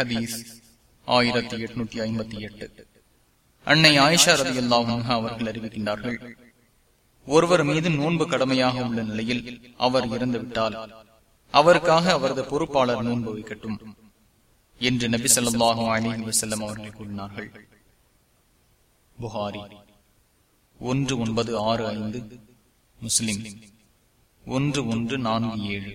ஹதீஸ் ஆயிரத்தி எட்நூத்தி ஐம்பத்தி எட்டு. அன்னை ஆயிஷா ரதி அல்லாஹ் அவர்கள் அறிவிக்கின்றார்கள் ஒருவர் மீது நோன்பு கடமையாக உள்ள நிலையில் அவர் இறந்துவிட்டால் அவருக்காக அவரது பொறுப்பாளர் நோன்பு வைக்கட்டும் என்று நபி சொல்லாஹு அலி வசல்லம் அவர்கள் கூறினார்கள். புகாரி ஒன்று ஒன்பது ஆறு ஐந்து முஸ்லிம் ஒன்று ஒன்று நான்கு ஏழு.